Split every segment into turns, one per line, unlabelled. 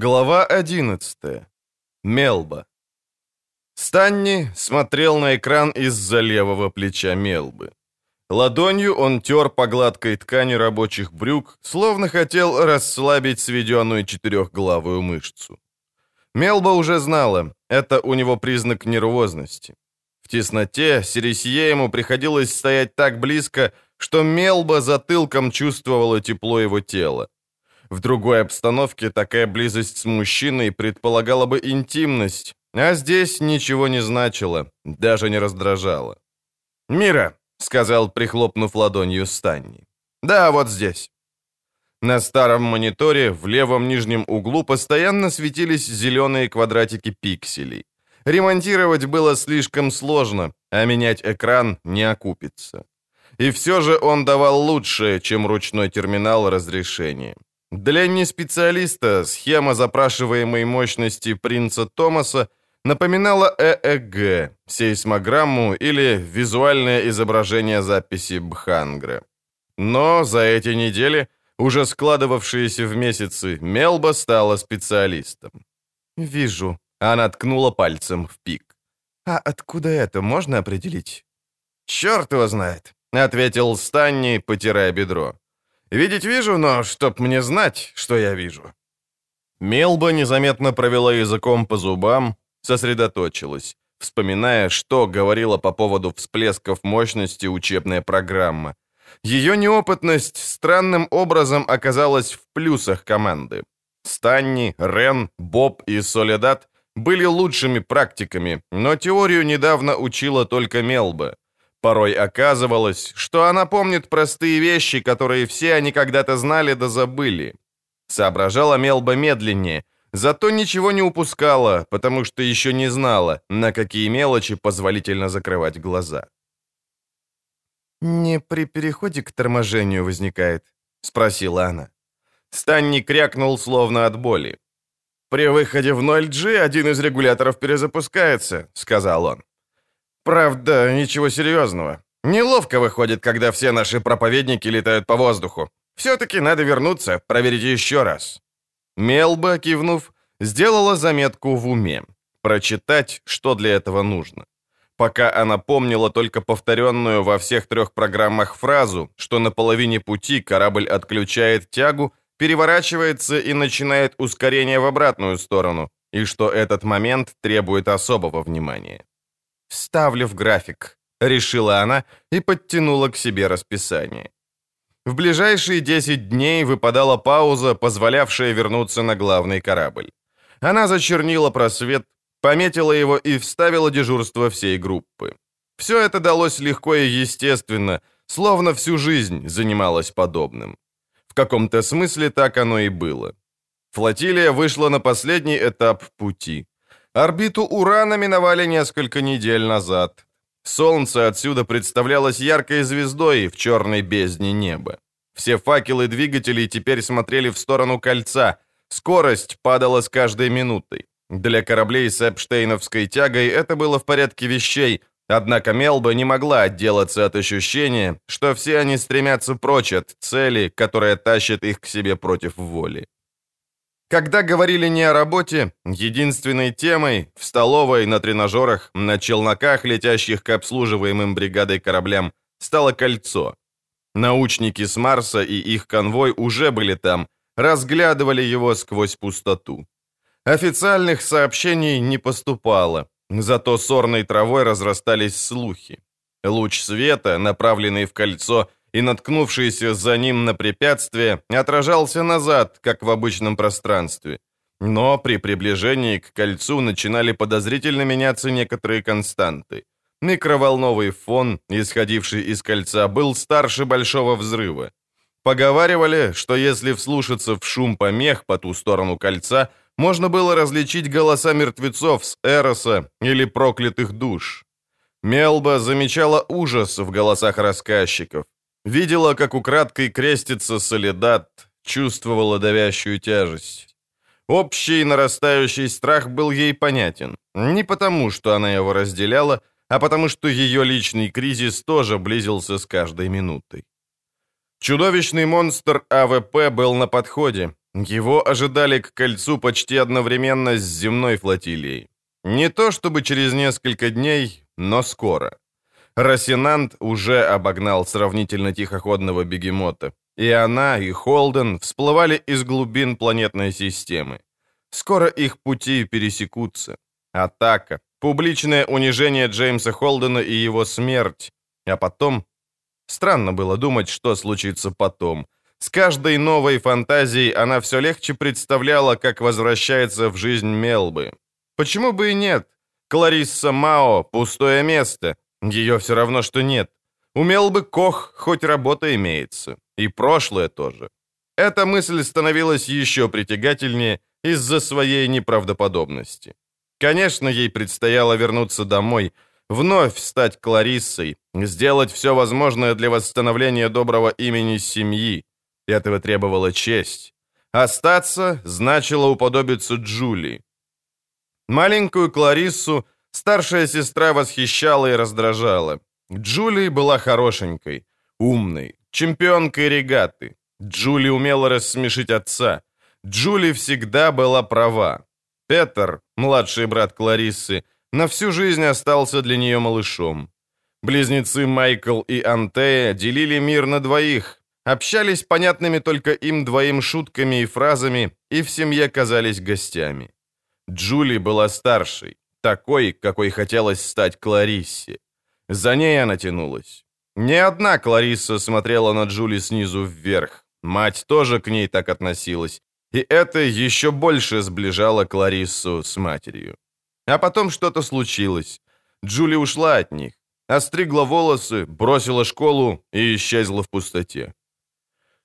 Глава 11. Мелба. Станни смотрел на экран из-за левого плеча Мелбы. Ладонью он тер по гладкой ткани рабочих брюк, словно хотел расслабить сведенную четырехглавую мышцу. Мелба уже знала, это у него признак нервозности. В тесноте Сересье ему приходилось стоять так близко, что Мелба затылком чувствовала тепло его тела. В другой обстановке такая близость с мужчиной предполагала бы интимность, а здесь ничего не значило, даже не раздражало. «Мира!» — сказал, прихлопнув ладонью Станни. «Да, вот здесь». На старом мониторе в левом нижнем углу постоянно светились зеленые квадратики пикселей. Ремонтировать было слишком сложно, а менять экран не окупится. И все же он давал лучшее, чем ручной терминал разрешения. Для неспециалиста схема запрашиваемой мощности принца Томаса напоминала ЭЭГ, сейсмограмму или визуальное изображение записи Бхангра. Но за эти недели, уже складывавшиеся в месяцы, Мелба стала специалистом. «Вижу», — она ткнула пальцем в пик. «А откуда это можно определить?» «Черт его знает», — ответил Станни, потирая бедро. Видеть вижу, но чтоб мне знать, что я вижу». Мелба незаметно провела языком по зубам, сосредоточилась, вспоминая, что говорила по поводу всплесков мощности учебная программа. Ее неопытность странным образом оказалась в плюсах команды. Станни, Рен, Боб и Соледат были лучшими практиками, но теорию недавно учила только Мелба. Порой оказывалось, что она помнит простые вещи, которые все они когда-то знали да забыли. Соображала Мелба медленнее, зато ничего не упускала, потому что еще не знала, на какие мелочи позволительно закрывать глаза. «Не при переходе к торможению возникает?» — спросила она. Станни крякнул, словно от боли. «При выходе в 0G один из регуляторов перезапускается», — сказал он. Правда, ничего серьезного. Неловко выходит, когда все наши проповедники летают по воздуху. Все-таки надо вернуться, проверить еще раз». Мелба, кивнув, сделала заметку в уме. Прочитать, что для этого нужно. Пока она помнила только повторенную во всех трех программах фразу, что на половине пути корабль отключает тягу, переворачивается и начинает ускорение в обратную сторону, и что этот момент требует особого внимания. «Ставлю в график», — решила она и подтянула к себе расписание. В ближайшие 10 дней выпадала пауза, позволявшая вернуться на главный корабль. Она зачернила просвет, пометила его и вставила дежурство всей группы. Все это далось легко и естественно, словно всю жизнь занималась подобным. В каком-то смысле так оно и было. Флотилия вышла на последний этап пути. Орбиту Урана миновали несколько недель назад. Солнце отсюда представлялось яркой звездой в черной бездне неба. Все факелы двигателей теперь смотрели в сторону кольца. Скорость падала с каждой минутой. Для кораблей с Эпштейновской тягой это было в порядке вещей, однако Мелба не могла отделаться от ощущения, что все они стремятся прочь от цели, которая тащит их к себе против воли. Когда говорили не о работе, единственной темой в столовой, на тренажерах, на челноках, летящих к обслуживаемым бригадой кораблям, стало кольцо. Научники с Марса и их конвой уже были там, разглядывали его сквозь пустоту. Официальных сообщений не поступало, зато сорной травой разрастались слухи. Луч света, направленный в кольцо, и, наткнувшийся за ним на препятствие, отражался назад, как в обычном пространстве. Но при приближении к кольцу начинали подозрительно меняться некоторые константы. Микроволновый фон, исходивший из кольца, был старше большого взрыва. Поговаривали, что если вслушаться в шум помех по ту сторону кольца, можно было различить голоса мертвецов с Эроса или проклятых душ. Мелба замечала ужас в голосах рассказчиков. Видела, как украдкой крестится Солидат, чувствовала давящую тяжесть. Общий нарастающий страх был ей понятен. Не потому, что она его разделяла, а потому, что ее личный кризис тоже близился с каждой минутой. Чудовищный монстр АВП был на подходе, Его ожидали к кольцу почти одновременно с земной флотилией. Не то чтобы через несколько дней, но скоро. Росинант уже обогнал сравнительно тихоходного бегемота, и она, и Холден всплывали из глубин планетной системы. Скоро их пути пересекутся. Атака, публичное унижение Джеймса Холдена и его смерть. А потом... Странно было думать, что случится потом. С каждой новой фантазией она все легче представляла, как возвращается в жизнь Мелбы. Почему бы и нет? Кларисса Мао — пустое место. Ее все равно, что нет. Умел бы Кох, хоть работа имеется. И прошлое тоже. Эта мысль становилась еще притягательнее из-за своей неправдоподобности. Конечно, ей предстояло вернуться домой, вновь стать Клариссой, сделать все возможное для восстановления доброго имени семьи. Этого требовала честь. Остаться значило уподобиться Джулии. Маленькую Клариссу старшая сестра восхищала и раздражала. Джулия была хорошенькой, умной, чемпионкой регаты. Джули умела рассмешить отца. Джули всегда была права. Петер, младший брат Клариссы, на всю жизнь остался для нее малышом. Близнецы Майкл и Антея делили мир на двоих, общались понятными только им двоим шутками и фразами и в семье казались гостями. Джули была старшей, такой, какой хотелось стать Клариссе. За ней она тянулась. Не одна Кларисса смотрела на Джули снизу вверх. Мать тоже к ней так относилась. И это еще больше сближало Клариссу с матерью. А потом что-то случилось. Джули ушла от них, остригла волосы, бросила школу и исчезла в пустоте.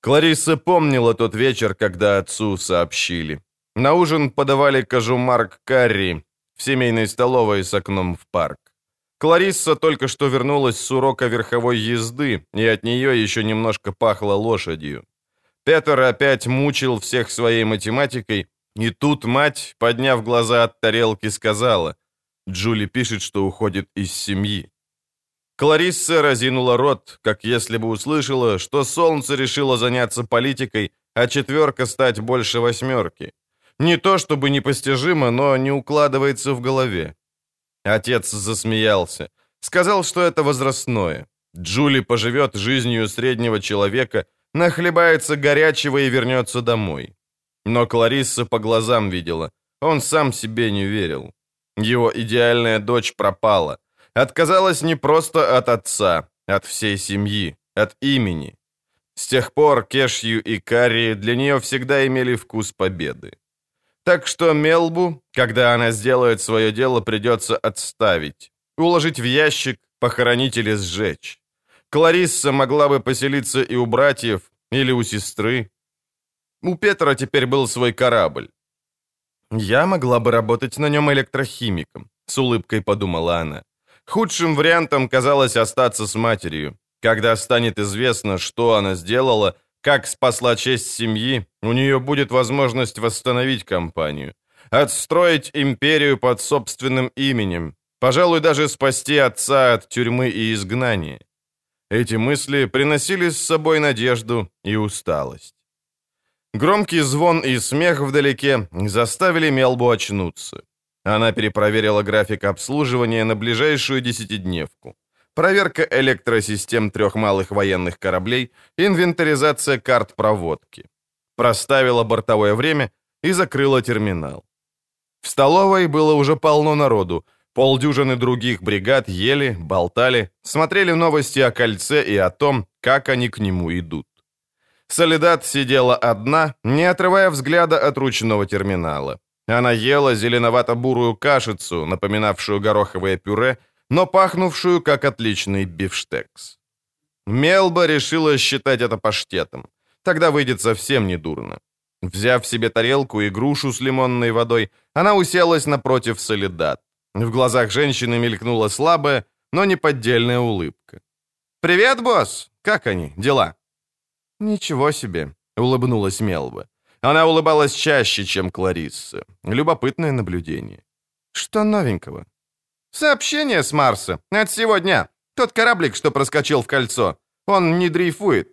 Кларисса помнила тот вечер, когда отцу сообщили. На ужин подавали кожумарк карри в семейной столовой с окном в парк. Кларисса только что вернулась с урока верховой езды, и от нее еще немножко пахло лошадью. Петер опять мучил всех своей математикой, и тут мать, подняв глаза от тарелки, сказала, «Джули пишет, что уходит из семьи». Кларисса разинула рот, как если бы услышала, что солнце решило заняться политикой, а четверка стать больше восьмерки. Не то чтобы непостижимо, но не укладывается в голове. Отец засмеялся. Сказал, что это возрастное. Джули поживет жизнью среднего человека, нахлебается горячего и вернется домой. Но Кларисса по глазам видела. Он сам себе не верил. Его идеальная дочь пропала. Отказалась не просто от отца, от всей семьи, от имени. С тех пор Кешью и Карри для нее всегда имели вкус победы. Так что Мелбу, когда она сделает свое дело, придется отставить. Уложить в ящик, похоронить или сжечь. Кларисса могла бы поселиться и у братьев, или у сестры. У Петра теперь был свой корабль. «Я могла бы работать на нем электрохимиком», — с улыбкой подумала она. Худшим вариантом казалось остаться с матерью. Когда станет известно, что она сделала, как спасла честь семьи, у нее будет возможность восстановить компанию, отстроить империю под собственным именем, пожалуй, даже спасти отца от тюрьмы и изгнания. Эти мысли приносили с собой надежду и усталость. Громкий звон и смех вдалеке заставили Мелбу очнуться. Она перепроверила график обслуживания на ближайшую десятидневку. Проверка электросистем трех малых военных кораблей, инвентаризация карт проводки. Проставила бортовое время и закрыла терминал. В столовой было уже полно народу. Полдюжины других бригад ели, болтали, смотрели новости о кольце и о том, как они к нему идут. Солидат сидела одна, не отрывая взгляда от ручного терминала. Она ела зеленовато-бурую кашицу, напоминавшую гороховое пюре, но пахнувшую как отличный бифштекс. Мелба решила считать это паштетом. Тогда выйдет совсем недурно. Взяв себе тарелку и грушу с лимонной водой, она уселась напротив солидат. В глазах женщины мелькнула слабая, но неподдельная улыбка. «Привет, босс! Как они? Дела?» «Ничего себе!» — улыбнулась Мелба. Она улыбалась чаще, чем Кларисса. Любопытное наблюдение. «Что новенького?» «Сообщение с Марса. От сегодня. Тот кораблик, что проскочил в кольцо. Он не дрейфует».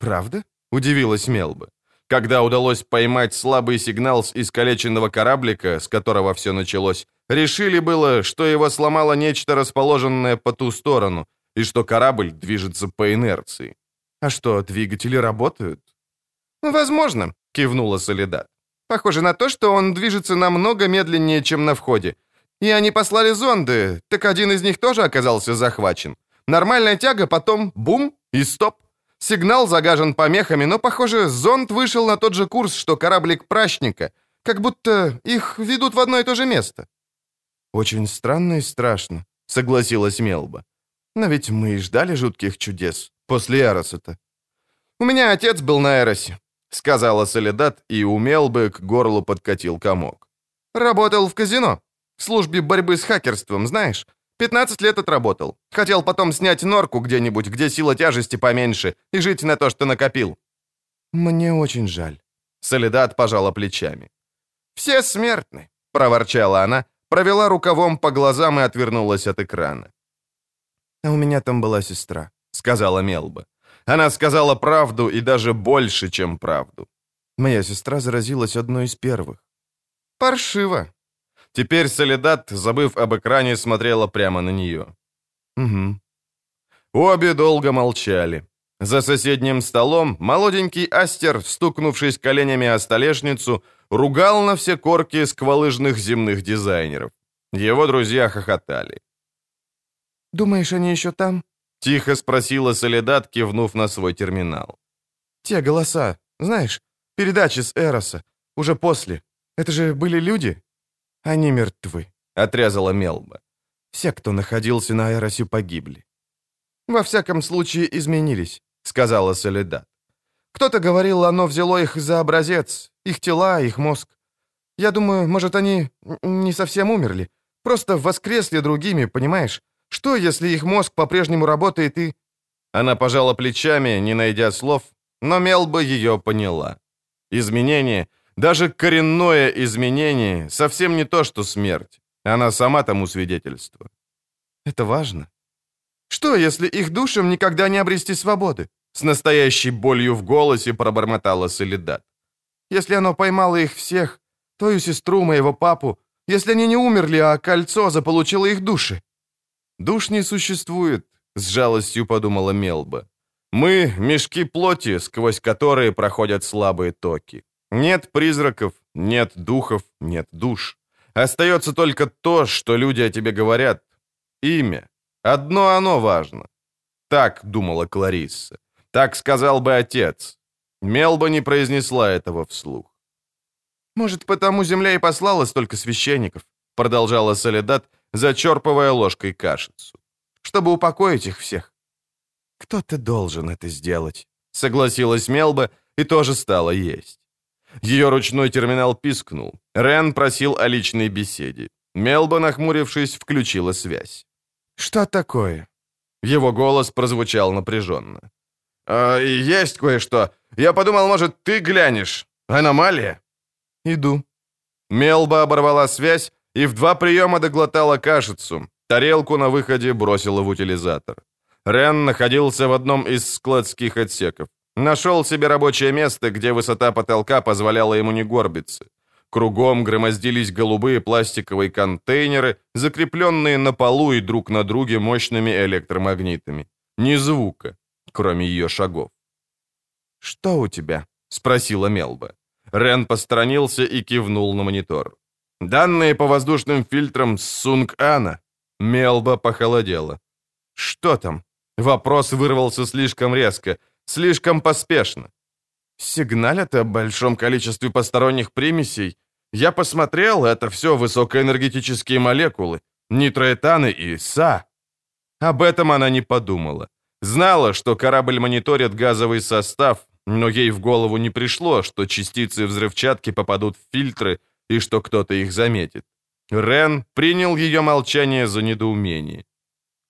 «Правда?» — удивилась Мелба. Когда удалось поймать слабый сигнал с искалеченного кораблика, с которого все началось, решили было, что его сломало нечто расположенное по ту сторону, и что корабль движется по инерции. А что, двигатели работают? «Возможно», — кивнула Солидат. «Похоже на то, что он движется намного медленнее, чем на входе. И они послали зонды, так один из них тоже оказался захвачен. Нормальная тяга, потом бум и стоп. Сигнал загажен помехами, но, похоже, зонд вышел на тот же курс, что кораблик прачника, как будто их ведут в одно и то же место». «Очень странно и страшно», — согласилась Мелба. «Но ведь мы и ждали жутких чудес после Эроса-то». «У меня отец был на Эросе», — сказала Солидат, и умел бы к горлу подкатил комок. «Работал в казино, в службе борьбы с хакерством, знаешь? 15 лет отработал. Хотел потом снять норку где-нибудь, где сила тяжести поменьше, и жить на то, что накопил». «Мне очень жаль». Солидат пожала плечами. «Все смертны», — проворчала она, провела рукавом по глазам и отвернулась от экрана. «А у меня там была сестра», — сказала Мелба. Она сказала правду и даже больше, чем правду. Моя сестра заразилась одной из первых. «Паршиво», Теперь Солидат, забыв об экране, смотрела прямо на нее. «Угу». Обе долго молчали. За соседним столом молоденький Астер, стукнувшись коленями о столешницу, ругал на все корки сквалыжных земных дизайнеров. Его друзья хохотали. «Думаешь, они еще там?» — тихо спросила Солидат, кивнув на свой терминал. «Те голоса, знаешь, передачи с Эроса, уже после. Это же были люди?» «Они мертвы», — отрезала Мелба. «Все, кто находился на Эросе, погибли». «Во всяком случае, изменились», — сказала Солидат. «Кто-то говорил, оно взяло их за образец, их тела, их мозг. Я думаю, может, они не совсем умерли, просто воскресли другими, понимаешь? Что, если их мозг по-прежнему работает и...» Она пожала плечами, не найдя слов, но Мелба ее поняла. Изменение даже коренное изменение совсем не то, что смерть. Она сама тому свидетельство. Это важно. Что, если их душам никогда не обрести свободы? С настоящей болью в голосе пробормотала Солидат. Если оно поймало их всех, твою сестру, моего папу, если они не умерли, а кольцо заполучило их души. Душ не существует, с жалостью подумала Мелба. Мы — мешки плоти, сквозь которые проходят слабые токи. Нет призраков, нет духов, нет душ. Остается только то, что люди о тебе говорят. Имя. Одно оно важно. Так думала Кларисса. Так сказал бы отец. Мелба не произнесла этого вслух. «Может, потому земля и послала столько священников?» продолжала Солидат, зачерпывая ложкой кашицу. «Чтобы упокоить их всех». «Кто-то должен это сделать», — согласилась Мелба и тоже стала есть. Ее ручной терминал пискнул. Рен просил о личной беседе. Мелба, нахмурившись, включила связь. «Что такое?» Его голос прозвучал напряженно. «Э, «Есть кое-что. Я подумал, может, ты глянешь. Аномалия?» «Иду». Мелба оборвала связь и в два приема доглотала кашицу. Тарелку на выходе бросила в утилизатор. Рен находился в одном из складских отсеков. Нашел себе рабочее место, где высота потолка позволяла ему не горбиться. Кругом громоздились голубые пластиковые контейнеры, закрепленные на полу и друг на друге мощными электромагнитами. Ни звука, кроме ее шагов. «Что у тебя?» — спросила Мелба. Рен посторонился и кивнул на монитор. «Данные по воздушным фильтрам с Сунг-Ана». Мелба похолодела. «Что там?» Вопрос вырвался слишком резко, Слишком поспешно. Сигналят о большом количестве посторонних примесей. Я посмотрел, это все высокоэнергетические молекулы, нитроэтаны и СА. Об этом она не подумала. Знала, что корабль мониторит газовый состав, но ей в голову не пришло, что частицы взрывчатки попадут в фильтры и что кто-то их заметит. Рен принял ее молчание за недоумение.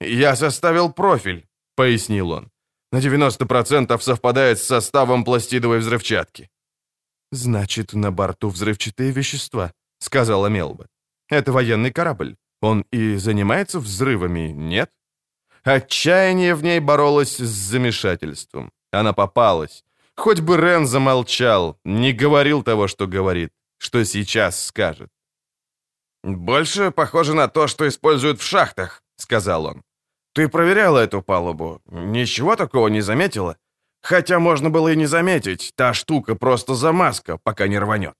«Я составил профиль», — пояснил он на 90% совпадает с составом пластидовой взрывчатки. «Значит, на борту взрывчатые вещества», — сказала Мелба. «Это военный корабль. Он и занимается взрывами, нет?» Отчаяние в ней боролось с замешательством. Она попалась. Хоть бы Рен замолчал, не говорил того, что говорит, что сейчас скажет. «Больше похоже на то, что используют в шахтах», — сказал он. «Ты проверяла эту палубу? Ничего такого не заметила? Хотя можно было и не заметить, та штука просто замазка, пока не рванет».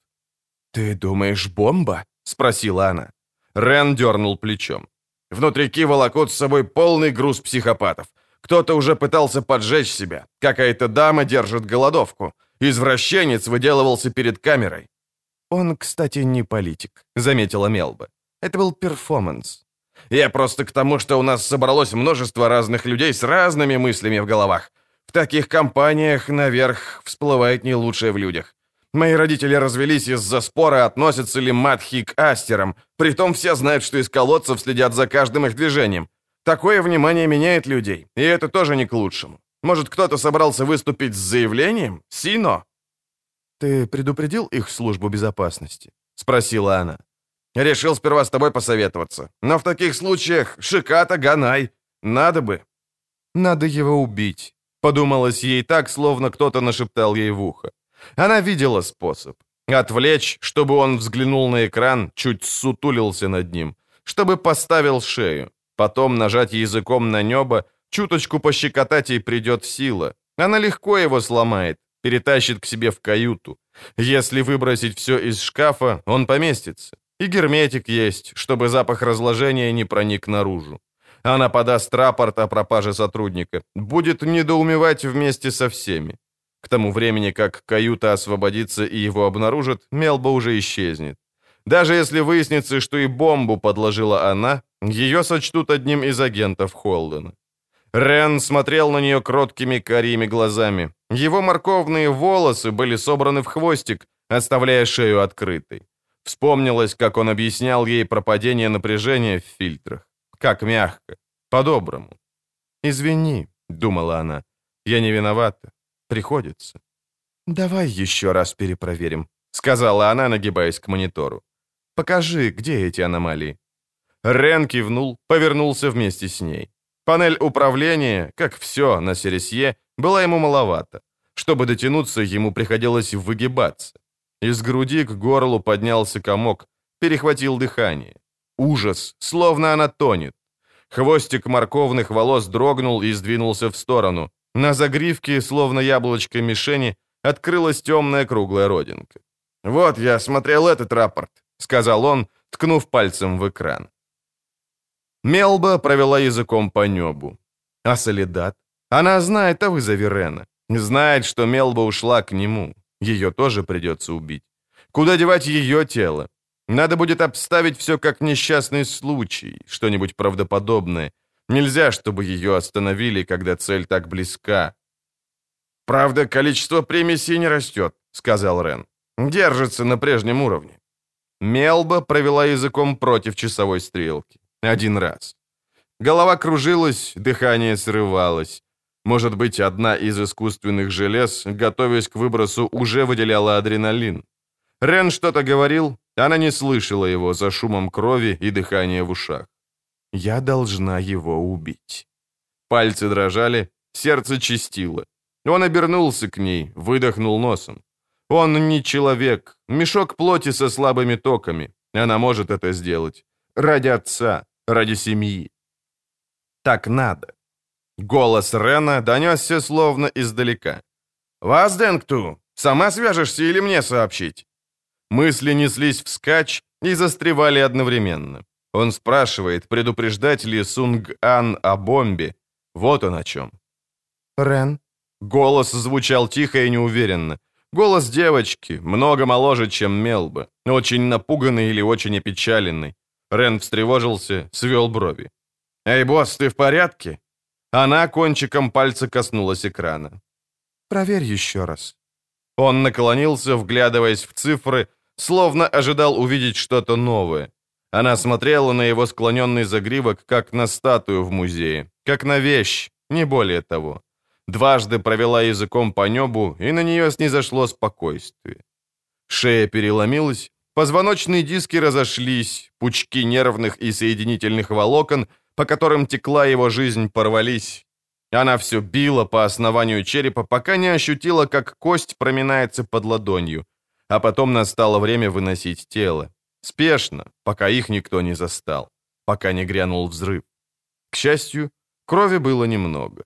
«Ты думаешь, бомба?» — спросила она. Рен дернул плечом. Внутрики волокут с собой полный груз психопатов. Кто-то уже пытался поджечь себя. Какая-то дама держит голодовку. Извращенец выделывался перед камерой. «Он, кстати, не политик», — заметила Мелба. «Это был перформанс». «Я просто к тому, что у нас собралось множество разных людей с разными мыслями в головах. В таких компаниях наверх всплывает не лучшее в людях. Мои родители развелись из-за спора, относятся ли матхи к астерам. Притом все знают, что из колодцев следят за каждым их движением. Такое внимание меняет людей, и это тоже не к лучшему. Может, кто-то собрался выступить с заявлением? Сино?» «Ты предупредил их службу безопасности?» — спросила она. «Решил сперва с тобой посоветоваться. Но в таких случаях Шиката Ганай. Надо бы». «Надо его убить», — подумалось ей так, словно кто-то нашептал ей в ухо. Она видела способ. Отвлечь, чтобы он взглянул на экран, чуть сутулился над ним, чтобы поставил шею. Потом нажать языком на небо, чуточку пощекотать ей придет сила. Она легко его сломает, перетащит к себе в каюту. Если выбросить все из шкафа, он поместится. И герметик есть, чтобы запах разложения не проник наружу. Она подаст рапорт о пропаже сотрудника, будет недоумевать вместе со всеми. К тому времени, как каюта освободится и его обнаружат, Мелба уже исчезнет. Даже если выяснится, что и бомбу подложила она, ее сочтут одним из агентов Холдена. Рен смотрел на нее кроткими карими глазами. Его морковные волосы были собраны в хвостик, оставляя шею открытой. Вспомнилось, как он объяснял ей про падение напряжения в фильтрах. Как мягко, по-доброму. «Извини», — думала она, — «я не виновата. Приходится». «Давай еще раз перепроверим», — сказала она, нагибаясь к монитору. «Покажи, где эти аномалии». Рен кивнул, повернулся вместе с ней. Панель управления, как все на Сересье, была ему маловато. Чтобы дотянуться, ему приходилось выгибаться. Из груди к горлу поднялся комок, перехватил дыхание. Ужас, словно она тонет. Хвостик морковных волос дрогнул и сдвинулся в сторону. На загривке, словно яблочко мишени, открылась темная круглая родинка. «Вот, я смотрел этот рапорт», — сказал он, ткнув пальцем в экран. Мелба провела языком по небу. А Солидат? Она знает о вызове Рена. Знает, что Мелба ушла к нему. Ее тоже придется убить. Куда девать ее тело? Надо будет обставить все как несчастный случай, что-нибудь правдоподобное, Нельзя, чтобы ее остановили, когда цель так близка. «Правда, количество примесей не растет», — сказал Рен. «Держится на прежнем уровне». Мелба провела языком против часовой стрелки. Один раз. Голова кружилась, дыхание срывалось. Может быть, одна из искусственных желез, готовясь к выбросу, уже выделяла адреналин. Рен что-то говорил, она не слышала его за шумом крови и дыхания в ушах. Я должна его убить. Пальцы дрожали, сердце чистило. Он обернулся к ней, выдохнул носом. Он не человек, мешок плоти со слабыми токами. Она может это сделать. Ради отца, ради семьи. Так надо. Голос Рена донесся словно издалека. «Вас, Дэнкту, сама свяжешься или мне сообщить?» Мысли неслись вскачь и застревали одновременно. Он спрашивает, предупреждать ли Сунг-Ан о бомбе. Вот он о чем. «Рен?» Голос звучал тихо и неуверенно. Голос девочки, много моложе, чем Мелба. Очень напуганный или очень опечаленный. Рен встревожился, свел брови. «Эй, босс, ты в порядке?» Она кончиком пальца коснулась экрана. «Проверь еще раз». Он наклонился, вглядываясь в цифры, словно ожидал увидеть что-то новое. Она смотрела на его склоненный загривок, как на статую в музее, как на вещь, не более того. Дважды провела языком по небу, и на нее снизошло спокойствие. Шея переломилась, позвоночные диски разошлись, пучки нервных и соединительных волокон, по которым текла его жизнь, порвались. Она все била по основанию черепа, пока не ощутила, как кость проминается под ладонью, а потом настало время выносить тело. Спешно, пока их никто не застал, пока не грянул взрыв. К счастью, крови было немного.